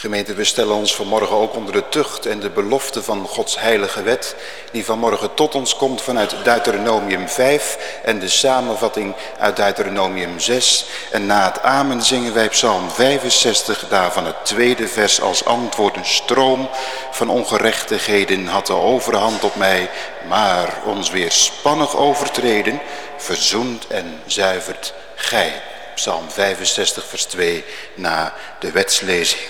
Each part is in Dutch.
Gemeente, we stellen ons vanmorgen ook onder de tucht en de belofte van Gods heilige wet, die vanmorgen tot ons komt vanuit Deuteronomium 5 en de samenvatting uit Deuteronomium 6. En na het amen zingen wij Psalm 65, daarvan het tweede vers als antwoord. Een stroom van ongerechtigheden had de overhand op mij, maar ons weer spannig overtreden, verzoend en zuivert gij. Psalm 65 vers 2 na de wetslezing.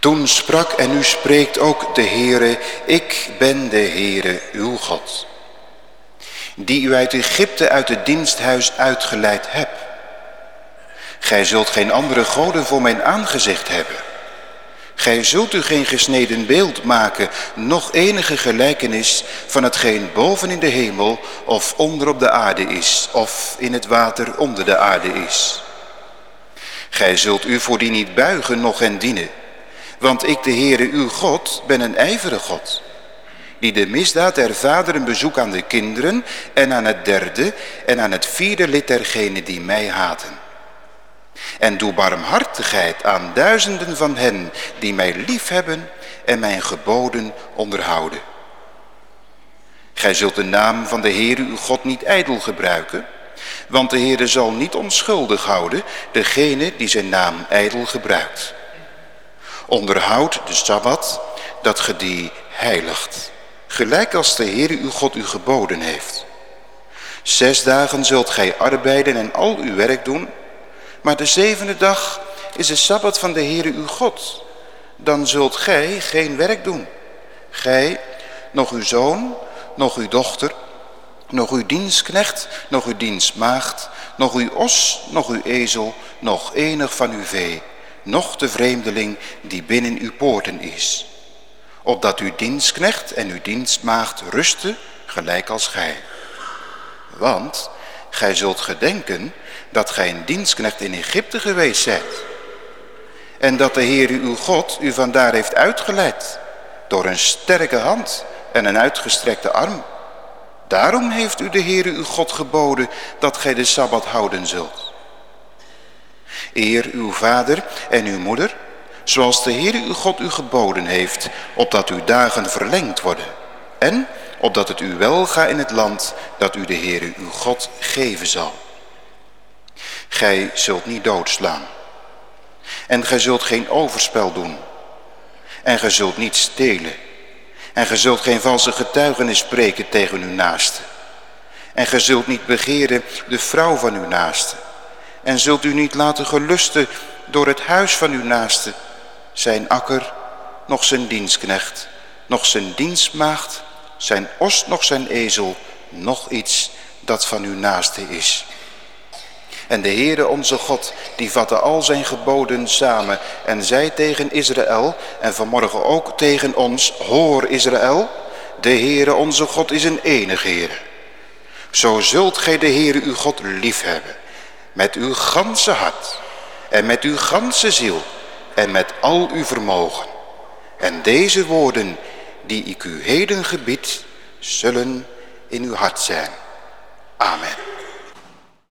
Toen sprak en nu spreekt ook de Heere, ik ben de Heere uw God, die u uit Egypte uit het diensthuis uitgeleid heb. Gij zult geen andere goden voor mijn aangezicht hebben. Gij zult u geen gesneden beeld maken, nog enige gelijkenis van hetgeen boven in de hemel of onder op de aarde is, of in het water onder de aarde is. Gij zult u voor die niet buigen, nog hen dienen. Want ik, de Heere uw God, ben een ijvere God. Die de misdaad der vaderen bezoek aan de kinderen en aan het derde en aan het vierde lid dergenen die mij haten. En doe barmhartigheid aan duizenden van hen die mij lief hebben en mijn geboden onderhouden. Gij zult de naam van de Heere uw God niet ijdel gebruiken, want de Heere zal niet onschuldig houden degene die zijn naam ijdel gebruikt. Onderhoud de Sabbat, dat ge die heiligt, gelijk als de Heer uw God u geboden heeft. Zes dagen zult gij arbeiden en al uw werk doen, maar de zevende dag is de Sabbat van de Heere uw God. Dan zult gij geen werk doen. Gij, nog uw zoon, nog uw dochter, nog uw dienstknecht, nog uw dienstmaagd, nog uw os, nog uw ezel, nog enig van uw vee noch de vreemdeling die binnen uw poorten is. Opdat uw dienstknecht en uw dienstmaagd rusten gelijk als gij. Want gij zult gedenken dat gij een dienstknecht in Egypte geweest zijt. En dat de Heer uw God u vandaar heeft uitgeleid door een sterke hand en een uitgestrekte arm. Daarom heeft u de Heer uw God geboden dat gij de Sabbat houden zult. Eer uw vader en uw moeder, zoals de Heer uw God u geboden heeft, opdat uw dagen verlengd worden. En opdat het u wel gaat in het land dat u de Heer uw God geven zal. Gij zult niet doodslaan. En gij zult geen overspel doen. En gij zult niet stelen. En gij zult geen valse getuigenis spreken tegen uw naaste. En gij zult niet begeren de vrouw van uw naaste en zult u niet laten gelusten door het huis van uw naaste, zijn akker, nog zijn dienstknecht, nog zijn dienstmaagd, zijn os, nog zijn ezel, nog iets dat van uw naaste is. En de Heere onze God, die vatte al zijn geboden samen en zei tegen Israël, en vanmorgen ook tegen ons, hoor Israël, de Heere onze God is een enige Heer. Zo zult gij de Heere uw God lief hebben met uw ganse hart en met uw ganse ziel en met al uw vermogen. En deze woorden die ik u heden gebied, zullen in uw hart zijn. Amen.